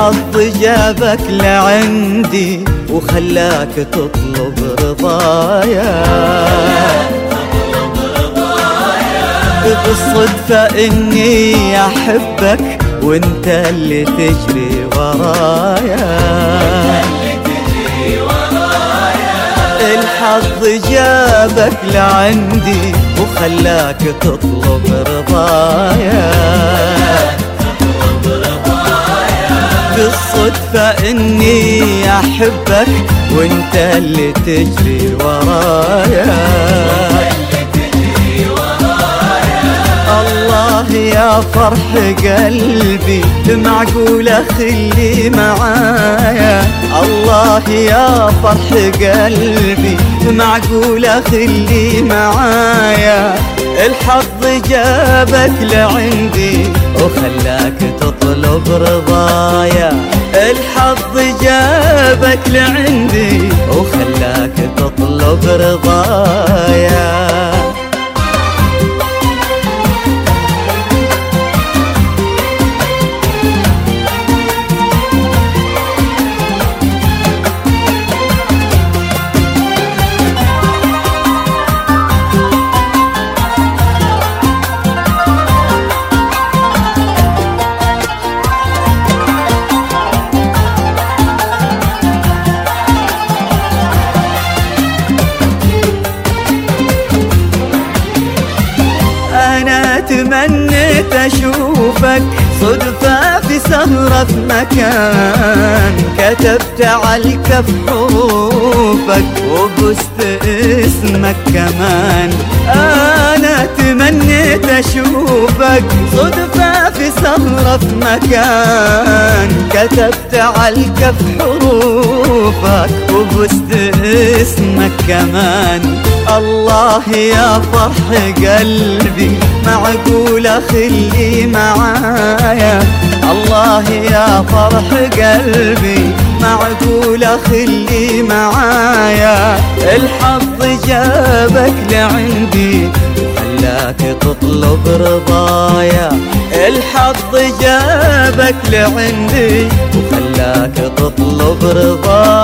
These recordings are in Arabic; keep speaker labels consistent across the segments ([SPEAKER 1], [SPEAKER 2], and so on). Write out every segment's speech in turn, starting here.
[SPEAKER 1] الحظ جابك لعندي وخلاك تطلب رضايا. بالصدفة إني أحبك وأنت اللي تجري ورايا. الحظ جابك لعندي وخلاك تطلب رضايا. إني أحبك وإنت اللي تجري ورايا. الله يا فرح قلبي معقولة خلي معايا. الله يا فرح قلبي معقولة خلي معايا. الحظ جابك لعندي وخلاك تطلب رضايا. الحظ جابك لعندي وخلاك تطلب رضايا. تمنيت أشوفك صدفة في سهرة في مكان. كتبت على الكف حروفك وبست اسمك كمان. أنا تمنيت أشوفك صدفة سهرة في مكان. كتبت على الكف حروفك وبست اسمك كمان. الله يا فرح قلبي معقولة خلي معايا. الله يا فرح قلبي معقولة خلي معايا. الحظ جابك لعندي وخلاك تطلب رضايا. الحظ جابك لعندي وخلاك تطلب رضايا.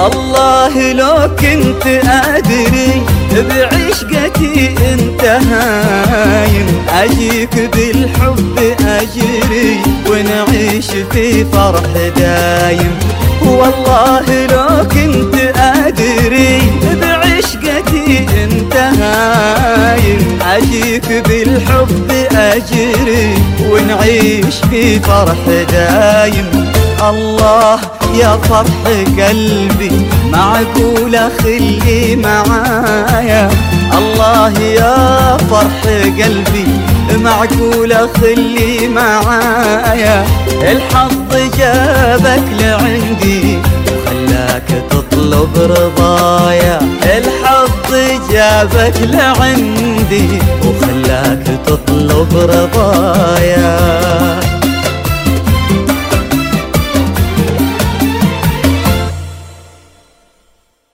[SPEAKER 1] والله لو كنت أدري بعشقتي أنت هايم. أجيك بالحب أجري ونعيش في فرح دايم. والله لو كنت أدري بعشقتي أنت هايم. أجيك بالحب أجري ونعيش في فرح دايم. الله يا فرح قلبي معقولة خلي معايا. الله يا فرح قلبي معقولة خلي معايا. الحظ جابك لعندي وخلاك تطلب رضايا. الحظ جابك لعندي وخلاك تطلب رضايا.